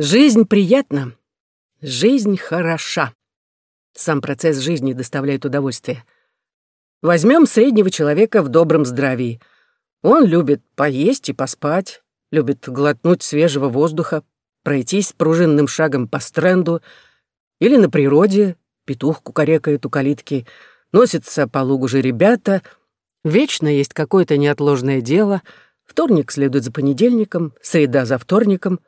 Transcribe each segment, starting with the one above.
Жизнь приятна, жизнь хороша. Сам процесс жизни доставляет удовольствие. Возьмем среднего человека в добром здравии. Он любит поесть и поспать, любит глотнуть свежего воздуха, пройтись пружинным шагом по стренду или на природе, петух кукарекает у калитки, носятся по лугу же ребята, вечно есть какое-то неотложное дело, вторник следует за понедельником, среда за вторником,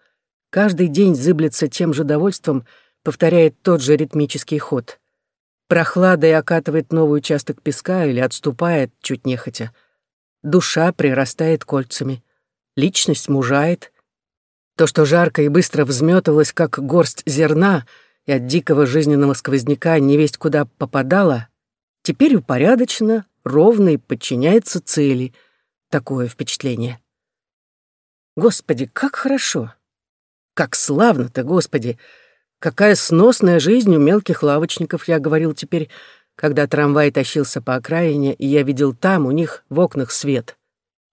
каждый день зыблется тем же довольством, повторяет тот же ритмический ход. Прохладой окатывает новый участок песка или отступает, чуть нехотя. Душа прирастает кольцами. Личность мужает. То, что жарко и быстро взметывалось, как горсть зерна, и от дикого жизненного сквозняка невесть куда попадала, теперь упорядочено, ровно и подчиняется цели. Такое впечатление. Господи, как хорошо! Как славно-то, Господи! Какая сносная жизнь у мелких лавочников, я говорил теперь, когда трамвай тащился по окраине, и я видел там, у них в окнах свет.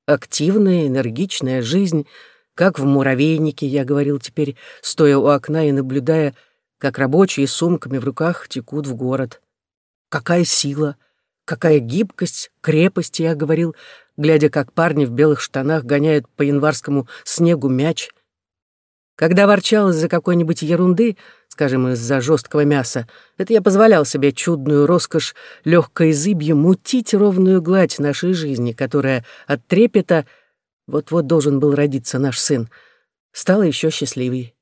Активная, энергичная жизнь, как в муравейнике, я говорил теперь, стоя у окна и наблюдая, как рабочие с сумками в руках текут в город. Какая сила, какая гибкость, крепость, я говорил, глядя, как парни в белых штанах гоняют по январскому снегу мяч. Когда ворчал из-за какой-нибудь ерунды, скажем, из-за жесткого мяса, это я позволял себе чудную роскошь легкой зыбью мутить ровную гладь нашей жизни, которая от трепета вот-вот должен был родиться наш сын, стала еще счастливей.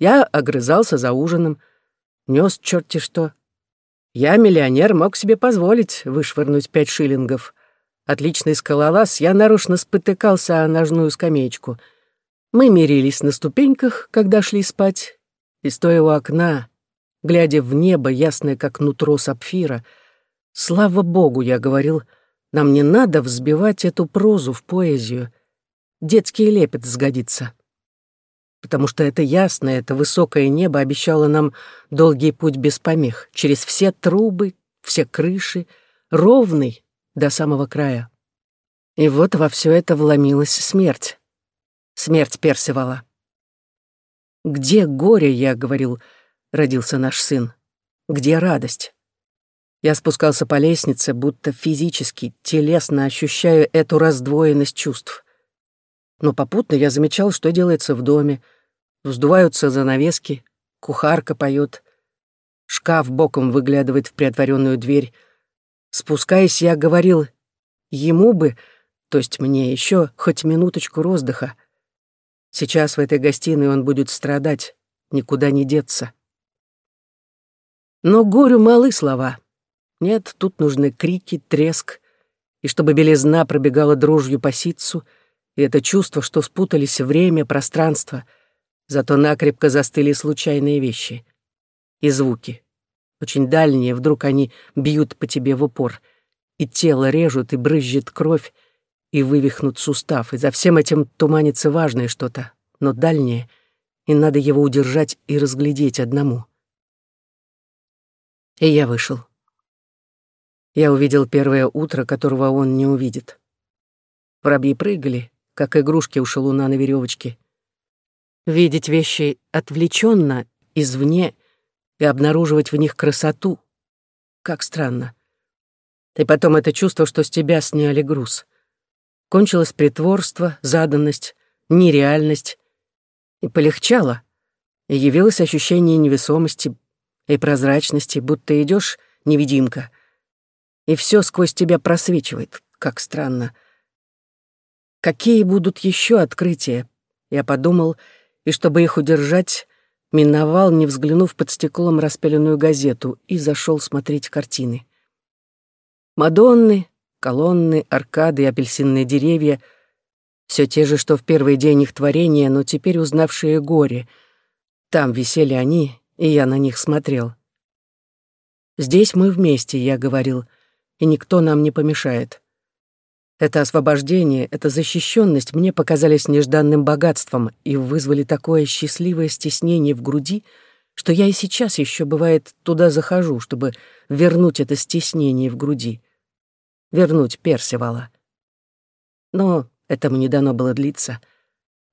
Я огрызался за ужином, нес черти что. Я, миллионер, мог себе позволить вышвырнуть пять шиллингов. Отличный скалолаз, я нарочно спотыкался о ножную скамеечку. Мы мирились на ступеньках, когда шли спать, и, стоя у окна, глядя в небо, ясное, как нутро сапфира, «Слава Богу!» — я говорил, «нам не надо взбивать эту прозу в поэзию. Детский лепет сгодится». Потому что это ясное, это высокое небо обещало нам долгий путь без помех, через все трубы, все крыши, ровный до самого края. И вот во все это вломилась смерть. Смерть Персивала. Где горе, я говорил, родился наш сын? Где радость? Я спускался по лестнице, будто физически, телесно ощущая эту раздвоенность чувств. Но попутно я замечал, что делается в доме. Вздуваются занавески, кухарка поет, шкаф боком выглядывает в приотворенную дверь. Спускаясь, я говорил, ему бы, то есть мне еще хоть минуточку роздыха, Сейчас в этой гостиной он будет страдать, никуда не деться. Но горю малы слова. Нет, тут нужны крики, треск, и чтобы белизна пробегала дружью по ситцу, и это чувство, что спутались время, пространство, зато накрепко застыли случайные вещи. И звуки. Очень дальние, вдруг они бьют по тебе в упор, и тело режут, и брызжет кровь, и вывихнут сустав, и за всем этим туманится важное что-то, но дальнее, и надо его удержать и разглядеть одному. И я вышел. Я увидел первое утро, которого он не увидит. Воробьи прыгали, как игрушки у шалуна на веревочке. Видеть вещи отвлеченно, извне, и обнаруживать в них красоту. Как странно. И потом это чувство, что с тебя сняли груз. Кончилось притворство, заданность, нереальность. И полегчало. И явилось ощущение невесомости и прозрачности, будто идешь невидимка. И все сквозь тебя просвечивает, как странно. Какие будут еще открытия? Я подумал, и чтобы их удержать, миновал, не взглянув под стеклом распяленную газету, и зашел смотреть картины. Мадонны, колонны, аркады апельсинные деревья — все те же, что в первый день их творения, но теперь узнавшие горе. Там висели они, и я на них смотрел. «Здесь мы вместе», — я говорил, — «и никто нам не помешает». Это освобождение, эта защищенность мне показались нежданным богатством и вызвали такое счастливое стеснение в груди, что я и сейчас еще, бывает, туда захожу, чтобы вернуть это стеснение в груди. Вернуть Персивала. Но Этому не дано было длиться.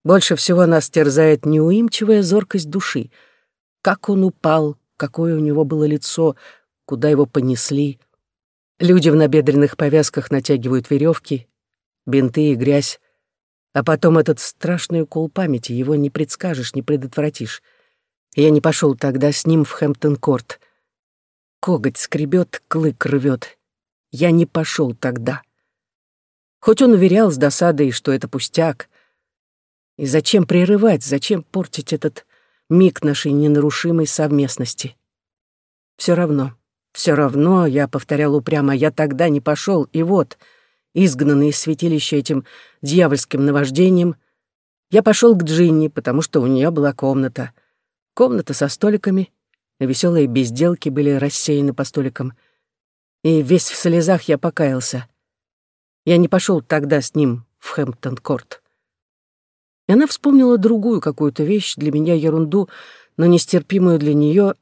Больше всего нас терзает неуимчивая зоркость души. Как он упал, какое у него было лицо, куда его понесли. Люди в набедренных повязках натягивают веревки, бинты и грязь. А потом этот страшный укол памяти, его не предскажешь, не предотвратишь. Я не пошел тогда с ним в Хэмптон-корт. Коготь скребет, клык рвет. Я не пошел тогда. Хоть он уверял с досадой, что это пустяк. И зачем прерывать, зачем портить этот миг нашей ненарушимой совместности? Все равно, все равно, я повторял упрямо, я тогда не пошел, и вот — изгнанный из святилища этим дьявольским наваждением, я пошел к Джинни, потому что у нее была комната. Комната со столиками, веселые безделки были рассеяны по столикам. И весь в слезах я покаялся. Я не пошел тогда с ним в Хэмптон-корт. И она вспомнила другую какую-то вещь, для меня ерунду, но нестерпимую для нее,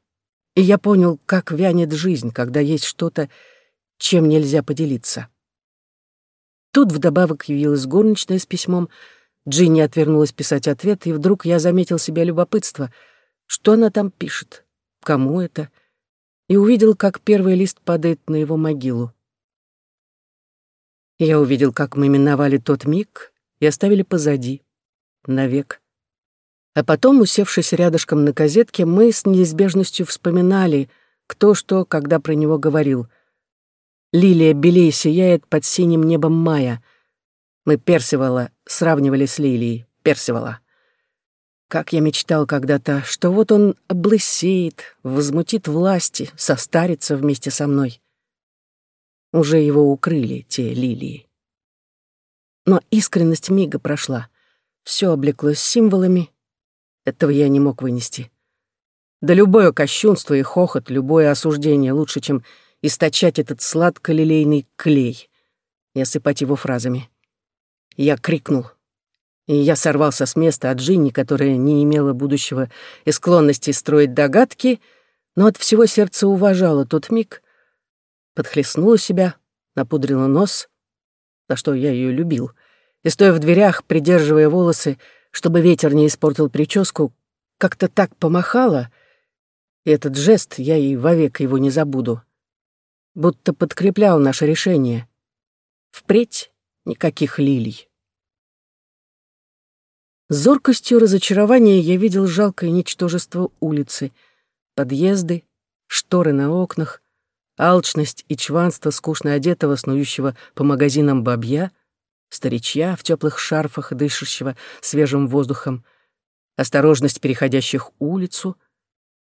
и я понял, как вянет жизнь, когда есть что-то, чем нельзя поделиться. Тут вдобавок явилась горничная с письмом. Джинни отвернулась писать ответ, и вдруг я заметил себя любопытство. Что она там пишет? Кому это? И увидел, как первый лист падает на его могилу. Я увидел, как мы миновали тот миг и оставили позади. Навек. А потом, усевшись рядышком на козетке, мы с неизбежностью вспоминали, кто что, когда про него говорил — Лилия белее сияет под синим небом мая. Мы Персивала сравнивали с Лилией. Персивала. Как я мечтал когда-то, что вот он облысеет, возмутит власти, состарится вместе со мной. Уже его укрыли те лилии. Но искренность мига прошла. Все облеклось символами. Этого я не мог вынести. Да любое кощунство и хохот, любое осуждение лучше, чем источать этот сладко-лилейный клей и осыпать его фразами. Я крикнул. И я сорвался с места от Джинни, которая не имела будущего и склонности строить догадки, но от всего сердца уважала тот миг, подхлестнула себя, напудрила нос, за что я ее любил, и, стоя в дверях, придерживая волосы, чтобы ветер не испортил прическу, как-то так помахала, и этот жест я и вовек его не забуду будто подкреплял наше решение. Впредь никаких лилий. Зоркостью разочарования я видел жалкое ничтожество улицы, подъезды, шторы на окнах, алчность и чванство скучно одетого, снующего по магазинам бабья, старичья в теплых шарфах, дышащего свежим воздухом, осторожность переходящих улицу,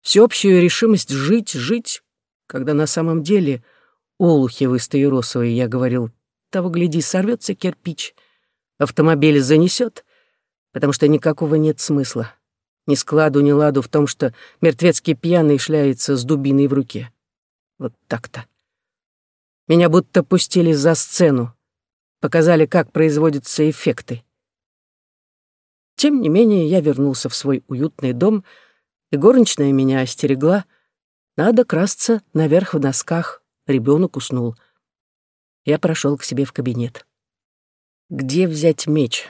всеобщую решимость жить, жить, когда на самом деле — олухи вы стаиросовые, я говорил, того, гляди, сорвется кирпич, автомобиль занесет, потому что никакого нет смысла. Ни складу, ни ладу в том, что мертвецкий пьяный шляется с дубиной в руке. Вот так-то. Меня будто пустили за сцену, показали, как производятся эффекты. Тем не менее, я вернулся в свой уютный дом, и горничная меня остерегла. Надо красться наверх в носках, Ребенок уснул. Я прошел к себе в кабинет. Где взять меч?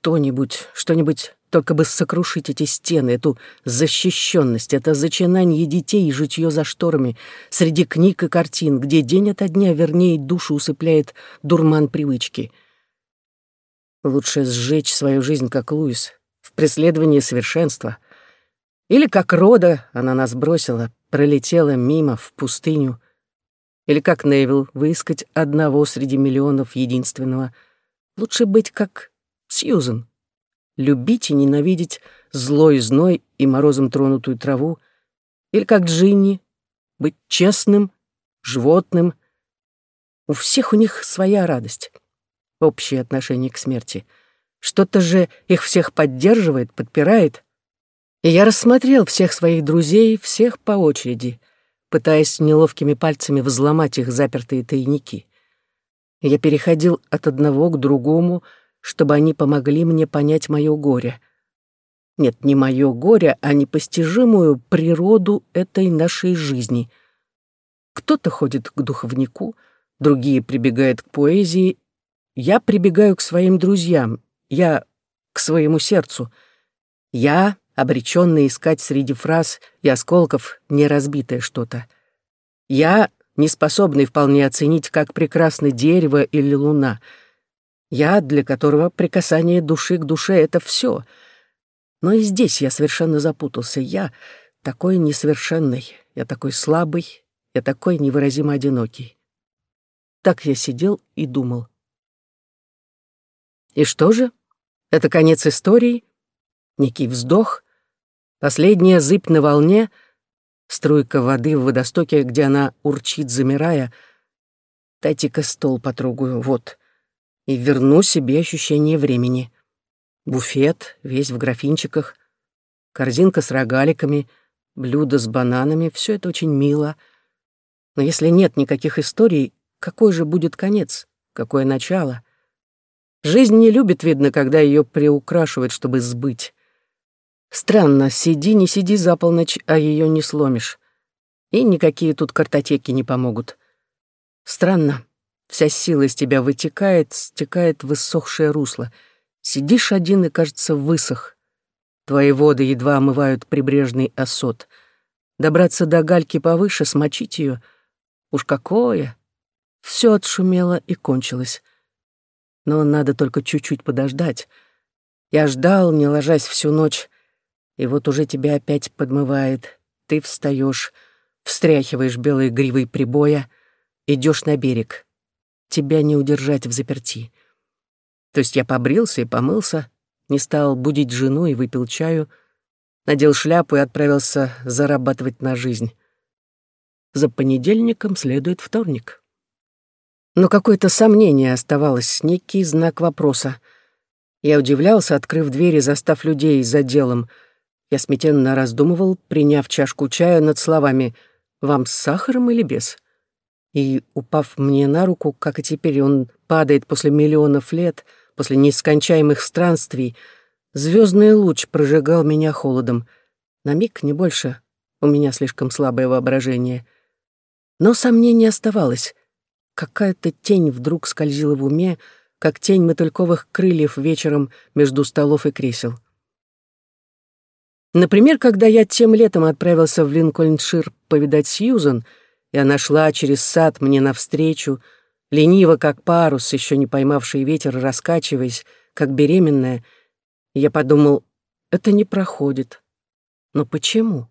Что-нибудь, что-нибудь, только бы сокрушить эти стены, эту защищенность, это зачинание детей и житье за шторами, среди книг и картин, где день ото дня, вернее, душу усыпляет дурман привычки. Лучше сжечь свою жизнь, как Луис, в преследовании совершенства. Или как Рода, она нас бросила, пролетела мимо в пустыню — или как Невил, выискать одного среди миллионов единственного. Лучше быть как Сьюзен. Любить и ненавидеть злой зной и морозом тронутую траву. Или как Джинни, быть честным, животным. У всех у них своя радость, общее отношение к смерти. Что-то же их всех поддерживает, подпирает. И я рассмотрел всех своих друзей, всех по очереди пытаясь неловкими пальцами взломать их запертые тайники. Я переходил от одного к другому, чтобы они помогли мне понять мое горе. Нет, не мое горе, а непостижимую природу этой нашей жизни. Кто-то ходит к духовнику, другие прибегают к поэзии. Я прибегаю к своим друзьям, я к своему сердцу. Я, обреченный искать среди фраз и осколков неразбитое что-то. Я, не способный вполне оценить, как прекрасно дерево или луна. Я, для которого прикасание души к душе — это все. Но и здесь я совершенно запутался. Я такой несовершенный, я такой слабый, я такой невыразимо одинокий. Так я сидел и думал. И что же? Это конец истории? Некий вздох? Последняя зыбь на волне? Струйка воды в водостоке, где она урчит, замирая? Дайте-ка стол потрогаю, вот. И верну себе ощущение времени. Буфет, весь в графинчиках, корзинка с рогаликами, блюдо с бананами — все это очень мило. Но если нет никаких историй, какой же будет конец? Какое начало? Жизнь не любит, видно, когда ее приукрашивают, чтобы сбыть. Странно, сиди, не сиди за полночь, а ее не сломишь. И никакие тут картотеки не помогут. Странно, вся сила из тебя вытекает, стекает в иссохшее русло. Сидишь один и, кажется, высох. Твои воды едва омывают прибрежный осот. Добраться до гальки повыше, смочить ее. Уж какое! Все отшумело и кончилось но надо только чуть-чуть подождать. Я ждал, не ложась всю ночь, и вот уже тебя опять подмывает. Ты встаешь, встряхиваешь белой гривой прибоя, идешь на берег. Тебя не удержать в заперти. То есть я побрился и помылся, не стал будить жену и выпил чаю, надел шляпу и отправился зарабатывать на жизнь. За понедельником следует вторник. Но какое-то сомнение оставалось, некий знак вопроса. Я удивлялся, открыв двери, застав людей за делом. Я смятенно раздумывал, приняв чашку чая над словами «Вам с сахаром или без?» И, упав мне на руку, как и теперь он падает после миллионов лет, после нескончаемых странствий, звездный луч прожигал меня холодом. На миг, не больше, у меня слишком слабое воображение. Но сомнение оставалось. Какая-то тень вдруг скользила в уме, как тень мотыльковых крыльев вечером между столов и кресел. Например, когда я тем летом отправился в Линкольншир повидать Сьюзан, и она шла через сад мне навстречу, лениво, как парус, еще не поймавший ветер, раскачиваясь, как беременная, я подумал, это не проходит. Но почему?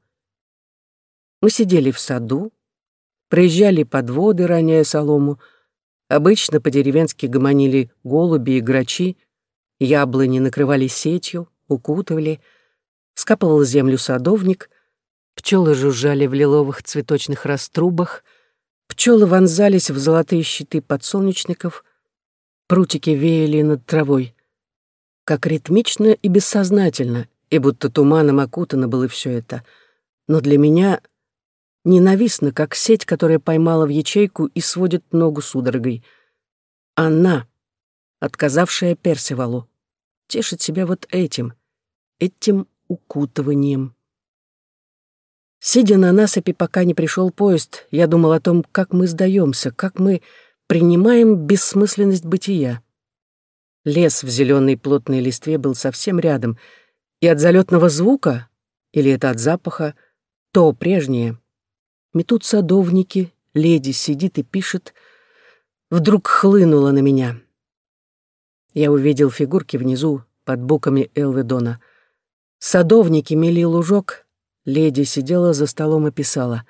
Мы сидели в саду, проезжали подводы, роняя солому. Обычно по-деревенски гомонили голуби и грачи, яблони накрывали сетью, укутывали, скапывал землю садовник, пчелы жужжали в лиловых цветочных раструбах, пчелы вонзались в золотые щиты подсолнечников, прутики веяли над травой. Как ритмично и бессознательно, и будто туманом окутано было все это. Но для меня ненавистна, как сеть, которая поймала в ячейку и сводит ногу судорогой. Она, отказавшая Персивалу, тешит себя вот этим, этим укутыванием. Сидя на насыпи, пока не пришел поезд, я думал о том, как мы сдаемся, как мы принимаем бессмысленность бытия. Лес в зеленой плотной листве был совсем рядом, и от залетного звука, или это от запаха, то прежнее, Метут садовники, леди сидит и пишет. Вдруг хлынуло на меня. Я увидел фигурки внизу, под боками Элведона. Садовники мели лужок, леди сидела за столом и писала.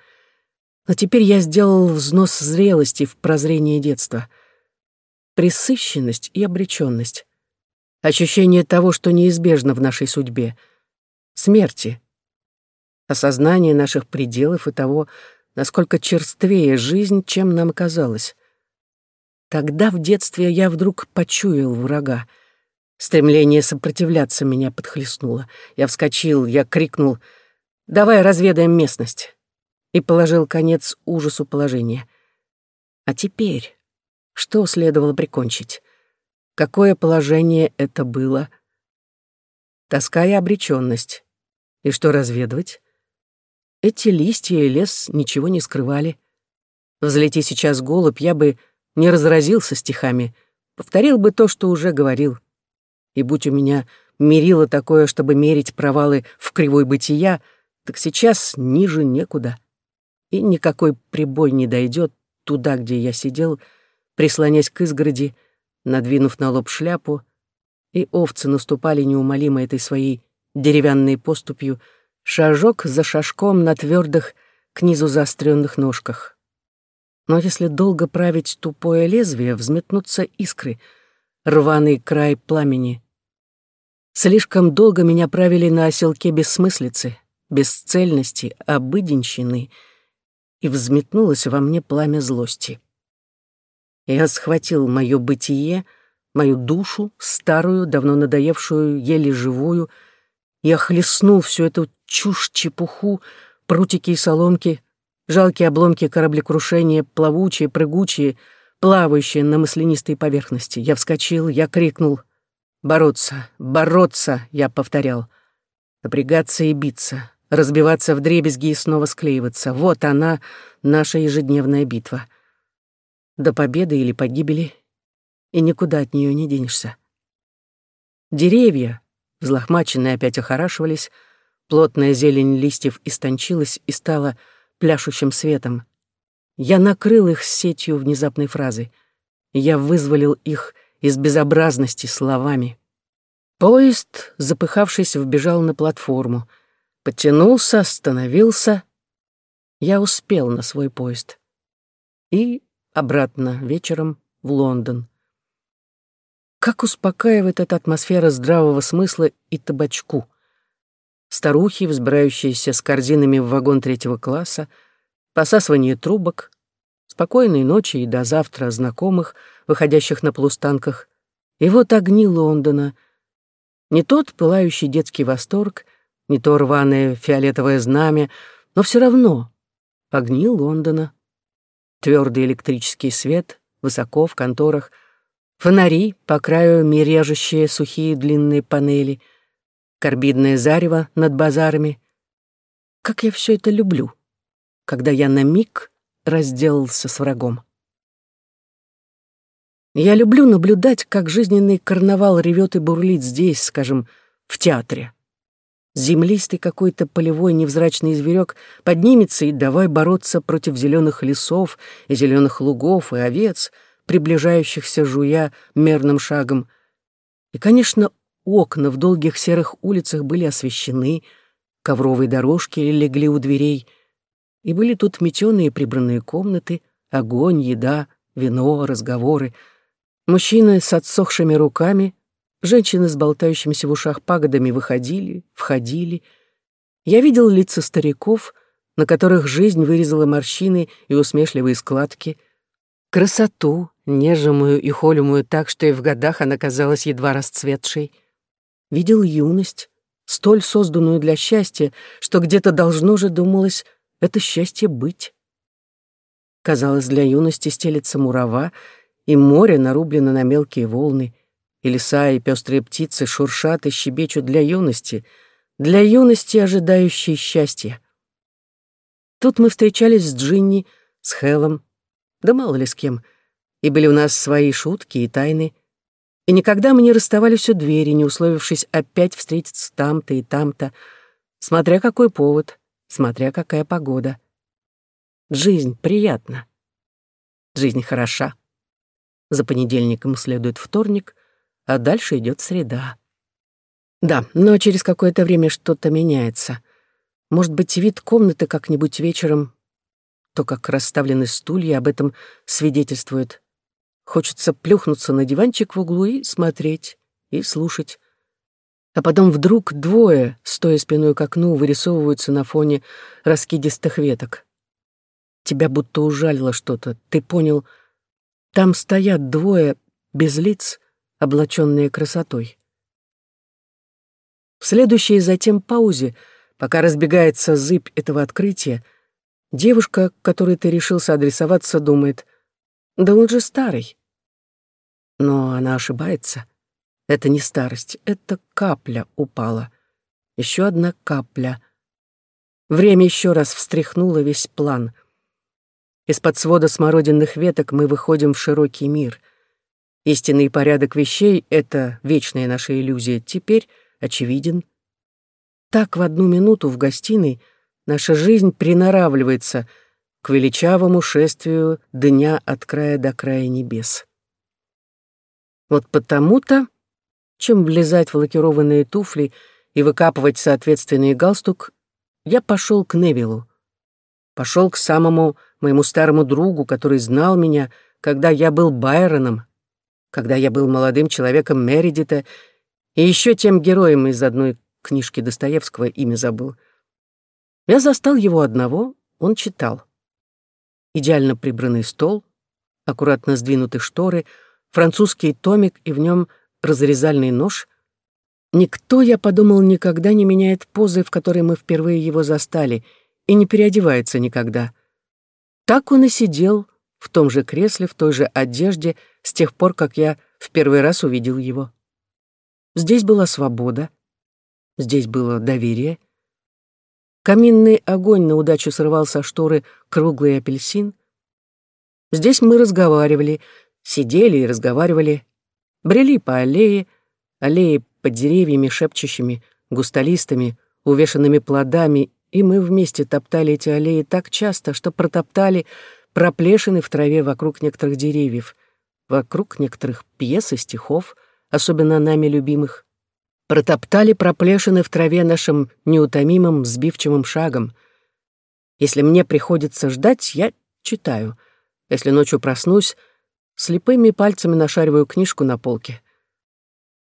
Но теперь я сделал взнос зрелости в прозрение детства. Присыщенность и обреченность. Ощущение того, что неизбежно в нашей судьбе. Смерти. Осознание наших пределов и того, насколько черствее жизнь, чем нам казалось. Тогда в детстве я вдруг почуял врага. Стремление сопротивляться меня подхлестнуло. Я вскочил, я крикнул «Давай разведаем местность!» и положил конец ужасу положения. А теперь что следовало прикончить? Какое положение это было? Тоска и обреченность. И что разведывать? Эти листья и лес ничего не скрывали. Взлети сейчас голубь, я бы не разразился стихами, повторил бы то, что уже говорил. И будь у меня мерило такое, чтобы мерить провалы в кривой бытия, так сейчас ниже некуда. И никакой прибой не дойдет туда, где я сидел, прислонясь к изгороди, надвинув на лоб шляпу, и овцы наступали неумолимо этой своей деревянной поступью, шажок за шажком на твердых, к низу заостренных ножках. Но если долго править тупое лезвие, взметнутся искры, рваный край пламени. Слишком долго меня правили на оселке бессмыслицы, бесцельности, обыденщины, и взметнулось во мне пламя злости. Я схватил мое бытие, мою душу, старую, давно надоевшую, еле живую, и охлестнул всю эту чушь-чепуху, прутики и соломки, жалкие обломки кораблекрушения, плавучие, прыгучие, плавающие на маслянистой поверхности. Я вскочил, я крикнул. «Бороться! Бороться!» — я повторял. «Напрягаться и биться, разбиваться в дребезги и снова склеиваться. Вот она, наша ежедневная битва. До победы или погибели, и никуда от нее не денешься. Деревья, взлохмаченные, опять охорашивались, плотная зелень листьев истончилась и стала пляшущим светом. Я накрыл их сетью внезапной фразы. Я вызволил их из безобразности словами. Поезд, запыхавшись, вбежал на платформу. Подтянулся, остановился. Я успел на свой поезд. И обратно вечером в Лондон. Как успокаивает эта атмосфера здравого смысла и табачку. Старухи, взбирающиеся с корзинами в вагон третьего класса, посасывание трубок, спокойной ночи и до завтра знакомых, выходящих на полустанках. И вот огни Лондона. Не тот пылающий детский восторг, не то рваное фиолетовое знамя, но все равно огни Лондона. Твердый электрический свет, высоко в конторах — Фонари, по краю мережущие сухие длинные панели, карбидное зарево над базарами. Как я все это люблю, когда я на миг разделался с врагом. Я люблю наблюдать, как жизненный карнавал ревет и бурлит здесь, скажем, в театре. Землистый какой-то полевой невзрачный зверек поднимется и давай бороться против зеленых лесов и зеленых лугов и овец — приближающихся жуя мерным шагом. И, конечно, окна в долгих серых улицах были освещены, ковровые дорожки легли у дверей, и были тут метеные прибранные комнаты, огонь, еда, вино, разговоры, мужчины с отсохшими руками, женщины с болтающимися в ушах пагодами выходили, входили. Я видел лица стариков, на которых жизнь вырезала морщины и усмешливые складки, красоту, нежимую и холимую так, что и в годах она казалась едва расцветшей. Видел юность, столь созданную для счастья, что где-то должно же, думалось, это счастье быть. Казалось, для юности стелется мурава, и море нарублено на мелкие волны, и леса и пестрые птицы шуршат и щебечут для юности, для юности, ожидающей счастья. Тут мы встречались с Джинни, с Хелом, да мало ли с кем — и были у нас свои шутки и тайны, и никогда мы не расставались у двери, не условившись опять встретиться там-то и там-то, смотря какой повод, смотря какая погода. Жизнь приятна. Жизнь хороша. За понедельником следует вторник, а дальше идет среда. Да, но через какое-то время что-то меняется. Может быть, вид комнаты как-нибудь вечером, то, как расставлены стулья, об этом свидетельствует. Хочется плюхнуться на диванчик в углу и смотреть, и слушать. А потом вдруг двое, стоя спиной к окну, вырисовываются на фоне раскидистых веток. Тебя будто ужалило что-то. Ты понял, там стоят двое без лиц, облаченные красотой. В следующей затем паузе, пока разбегается зыбь этого открытия, девушка, которой ты решился адресоваться, думает, да он же старый. Но она ошибается. Это не старость, это капля упала. Еще одна капля. Время еще раз встряхнуло весь план. Из-под свода смородинных веток мы выходим в широкий мир. Истинный порядок вещей — это вечная наша иллюзия. Теперь очевиден. Так в одну минуту в гостиной наша жизнь приноравливается к величавому шествию дня от края до края небес. Вот потому-то, чем влезать в лакированные туфли и выкапывать соответственный галстук, я пошел к Невилу. Пошел к самому моему старому другу, который знал меня, когда я был Байроном, когда я был молодым человеком Мередита и еще тем героем из одной книжки Достоевского, имя забыл. Я застал его одного, он читал. Идеально прибранный стол, аккуратно сдвинуты шторы, французский томик и в нем разрезальный нож. Никто, я подумал, никогда не меняет позы, в которой мы впервые его застали, и не переодевается никогда. Так он и сидел в том же кресле, в той же одежде, с тех пор, как я в первый раз увидел его. Здесь была свобода, здесь было доверие. Каминный огонь на удачу срывал со шторы круглый апельсин. Здесь мы разговаривали, сидели и разговаривали, брели по аллее, аллее под деревьями шепчущими, густолистами, увешанными плодами, и мы вместе топтали эти аллеи так часто, что протоптали проплешины в траве вокруг некоторых деревьев, вокруг некоторых пьес и стихов — особенно нами любимых, протоптали проплешины в траве нашим неутомимым сбивчивым шагом. Если мне приходится ждать, я читаю. Если ночью проснусь, слепыми пальцами нашариваю книжку на полке.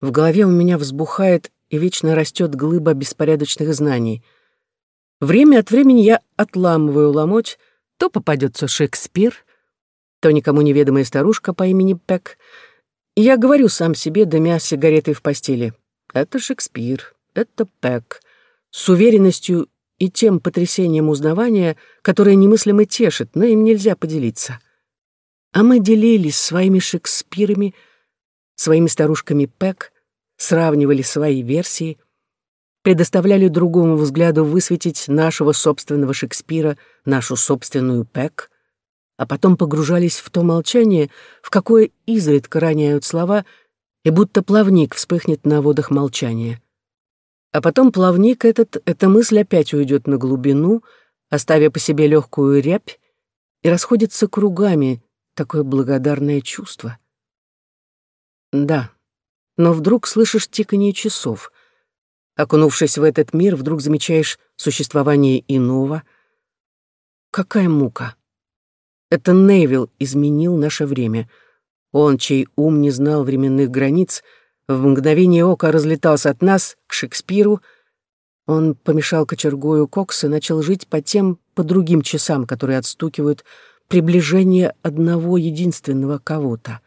В голове у меня взбухает и вечно растет глыба беспорядочных знаний. Время от времени я отламываю ломоть, то попадется Шекспир, то никому неведомая старушка по имени Пек — я говорю сам себе, дымя сигаретой в постели. Это Шекспир, это Пэк. С уверенностью и тем потрясением узнавания, которое немыслимо тешит, но им нельзя поделиться. А мы делились своими Шекспирами, своими старушками Пэк, сравнивали свои версии, предоставляли другому взгляду высветить нашего собственного Шекспира, нашу собственную Пэк — а потом погружались в то молчание, в какое изредка роняют слова, и будто плавник вспыхнет на водах молчания. А потом плавник этот, эта мысль опять уйдет на глубину, оставя по себе легкую рябь, и расходится кругами такое благодарное чувство. Да, но вдруг слышишь тиканье часов. Окунувшись в этот мир, вдруг замечаешь существование иного. Какая мука! Это Невил изменил наше время. Он, чей ум не знал временных границ, в мгновение ока разлетался от нас к Шекспиру. Он помешал кочергою кокс и начал жить по тем, по другим часам, которые отстукивают приближение одного единственного кого-то.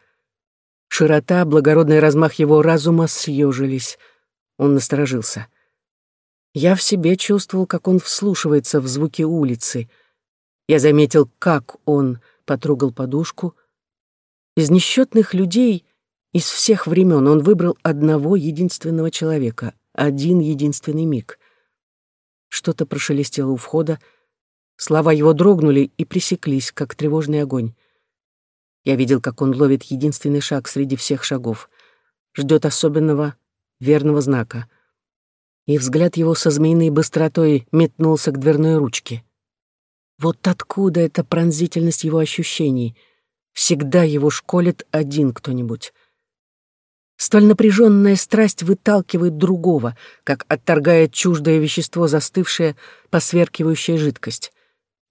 Широта, благородный размах его разума съежились. Он насторожился. Я в себе чувствовал, как он вслушивается в звуки улицы — я заметил, как он потрогал подушку. Из несчетных людей, из всех времен он выбрал одного единственного человека, один единственный миг. Что-то прошелестело у входа, слова его дрогнули и пресеклись, как тревожный огонь. Я видел, как он ловит единственный шаг среди всех шагов, ждет особенного верного знака. И взгляд его со змеиной быстротой метнулся к дверной ручке. Вот откуда эта пронзительность его ощущений? Всегда его школит один кто-нибудь. Столь напряженная страсть выталкивает другого, как отторгает чуждое вещество, застывшее, посверкивающая жидкость.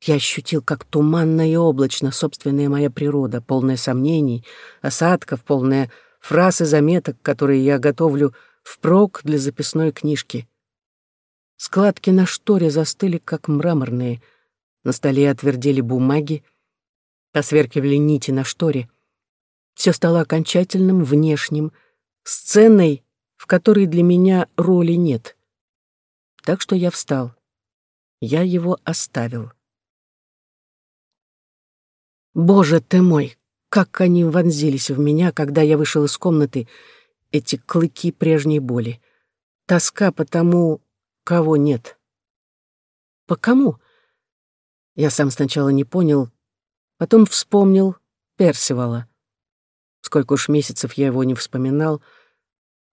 Я ощутил, как туманно и облачно собственная моя природа, полная сомнений, осадков, полная фраз и заметок, которые я готовлю впрок для записной книжки. Складки на шторе застыли, как мраморные — на столе отвердели бумаги, посверкивали нити на шторе. Все стало окончательным, внешним, сценой, в которой для меня роли нет. Так что я встал. Я его оставил. Боже ты мой, как они вонзились в меня, когда я вышел из комнаты, эти клыки прежней боли. Тоска по тому, кого нет. По кому? Я сам сначала не понял, потом вспомнил Персивала. Сколько уж месяцев я его не вспоминал,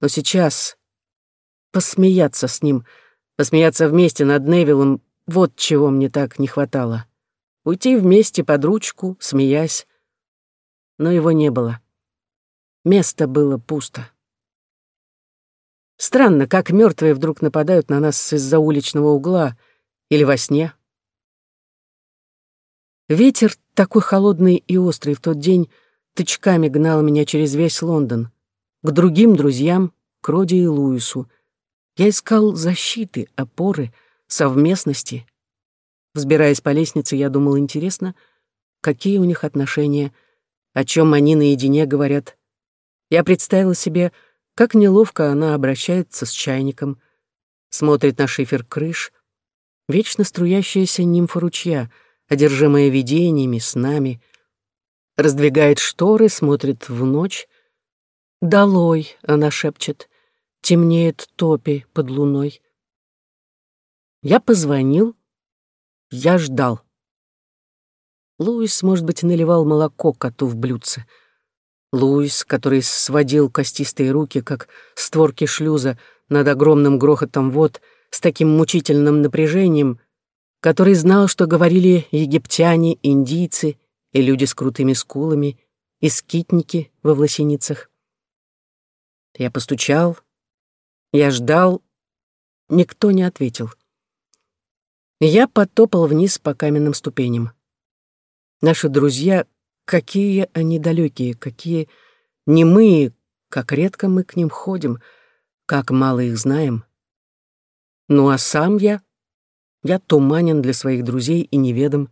но сейчас, посмеяться с ним, посмеяться вместе над Невиллом, вот чего мне так не хватало. Уйти вместе под ручку, смеясь. Но его не было. Место было пусто. Странно, как мертвые вдруг нападают на нас из-за уличного угла или во сне. Ветер, такой холодный и острый в тот день, тычками гнал меня через весь Лондон, к другим друзьям, к Роди и Луису. Я искал защиты, опоры, совместности. Взбираясь по лестнице, я думал, интересно, какие у них отношения, о чем они наедине говорят. Я представил себе, как неловко она обращается с чайником, смотрит на шифер крыш, вечно струящаяся нимфа ручья, одержимая видениями, снами, раздвигает шторы, смотрит в ночь. «Долой!» — она шепчет. «Темнеет топи под луной». Я позвонил. Я ждал. Луис, может быть, наливал молоко коту в блюдце — Луис, который сводил костистые руки, как створки шлюза, над огромным грохотом вод, с таким мучительным напряжением, который знал, что говорили египтяне, индийцы и люди с крутыми скулами, и скитники во власеницах. Я постучал, я ждал, никто не ответил. Я потопал вниз по каменным ступеням. Наши друзья Какие они далекие, какие немые, как редко мы к ним ходим, как мало их знаем. Ну а сам я, я туманен для своих друзей и неведом,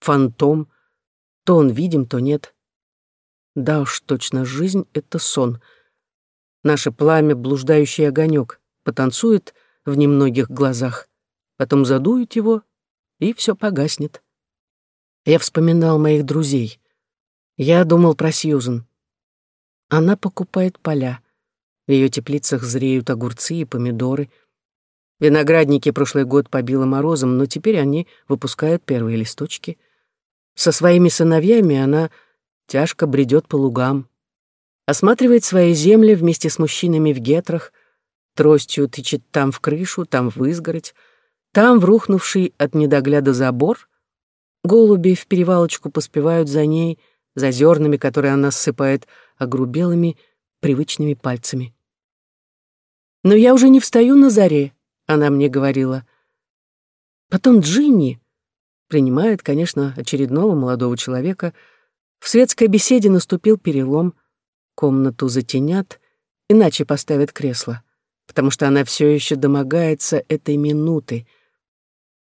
фантом, то он видим, то нет. Да уж, точно, жизнь — это сон. Наше пламя — блуждающий огонек, потанцует в немногих глазах, потом задует его, и все погаснет. Я вспоминал моих друзей — я думал про Сьюзен. Она покупает поля. В ее теплицах зреют огурцы и помидоры. Виноградники прошлый год побило морозом, но теперь они выпускают первые листочки. Со своими сыновьями она тяжко бредет по лугам. Осматривает свои земли вместе с мужчинами в гетрах, тростью тычет там в крышу, там в изгородь, там в рухнувший от недогляда забор. Голуби в перевалочку поспевают за ней — за зернами, которые она ссыпает огрубелыми, привычными пальцами. «Но я уже не встаю на заре», — она мне говорила. Потом Джинни принимает, конечно, очередного молодого человека. В светской беседе наступил перелом. Комнату затенят, иначе поставят кресло, потому что она все еще домогается этой минуты.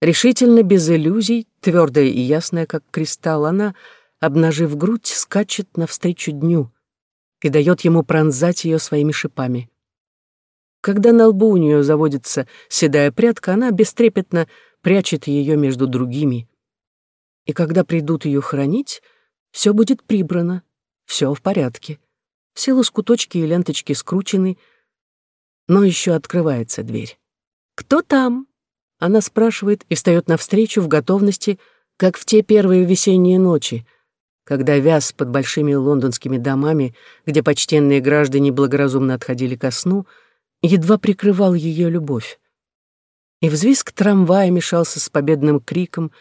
Решительно, без иллюзий, твердая и ясная, как кристалл, она — обнажив грудь, скачет навстречу дню и дает ему пронзать ее своими шипами. Когда на лбу у нее заводится седая прядка, она бестрепетно прячет ее между другими. И когда придут ее хранить, все будет прибрано, все в порядке. Все лоскуточки и ленточки скручены, но еще открывается дверь. «Кто там?» Она спрашивает и встает навстречу в готовности, как в те первые весенние ночи, когда вяз под большими лондонскими домами, где почтенные граждане благоразумно отходили ко сну, едва прикрывал ее любовь. И взвизг трамвая мешался с победным криком,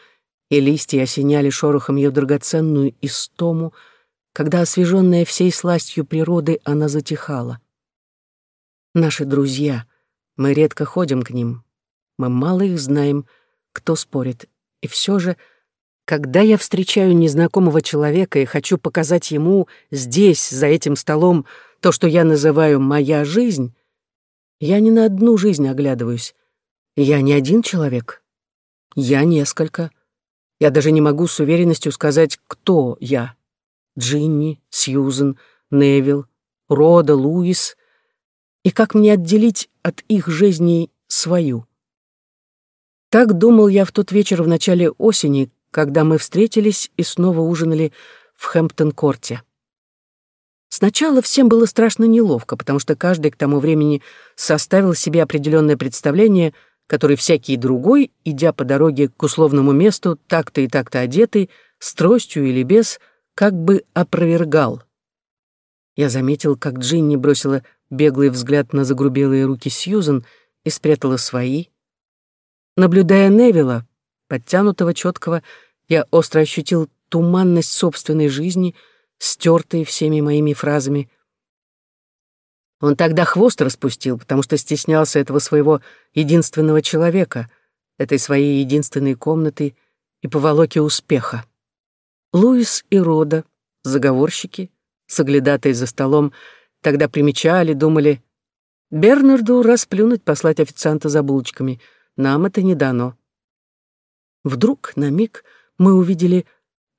и листья осеняли шорохом ее драгоценную истому, когда, освеженная всей сластью природы, она затихала. Наши друзья, мы редко ходим к ним, мы мало их знаем, кто спорит, и все же — когда я встречаю незнакомого человека и хочу показать ему здесь, за этим столом, то, что я называю «моя жизнь», я не на одну жизнь оглядываюсь. Я не один человек. Я несколько. Я даже не могу с уверенностью сказать, кто я. Джинни, Сьюзен, Невил, Рода, Луис. И как мне отделить от их жизней свою? Так думал я в тот вечер в начале осени, когда мы встретились и снова ужинали в Хэмптон-корте. Сначала всем было страшно неловко, потому что каждый к тому времени составил себе определенное представление, которое всякий другой, идя по дороге к условному месту, так-то и так-то одетый, с тростью или без, как бы опровергал. Я заметил, как Джинни бросила беглый взгляд на загрубелые руки Сьюзен и спрятала свои. Наблюдая Невилла, подтянутого, четкого, я остро ощутил туманность собственной жизни, стертой всеми моими фразами. Он тогда хвост распустил, потому что стеснялся этого своего единственного человека, этой своей единственной комнаты и поволоки успеха. Луис и Рода, заговорщики, соглядатые за столом, тогда примечали, думали, Бернарду расплюнуть послать официанта за булочками, нам это не дано. Вдруг на миг мы увидели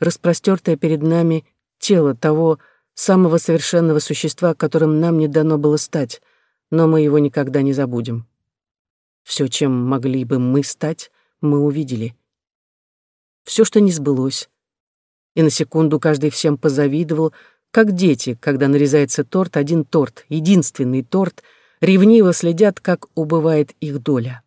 распростертое перед нами тело того самого совершенного существа, которым нам не дано было стать, но мы его никогда не забудем. Все, чем могли бы мы стать, мы увидели. Все, что не сбылось. И на секунду каждый всем позавидовал, как дети, когда нарезается торт, один торт, единственный торт, ревниво следят, как убывает их доля.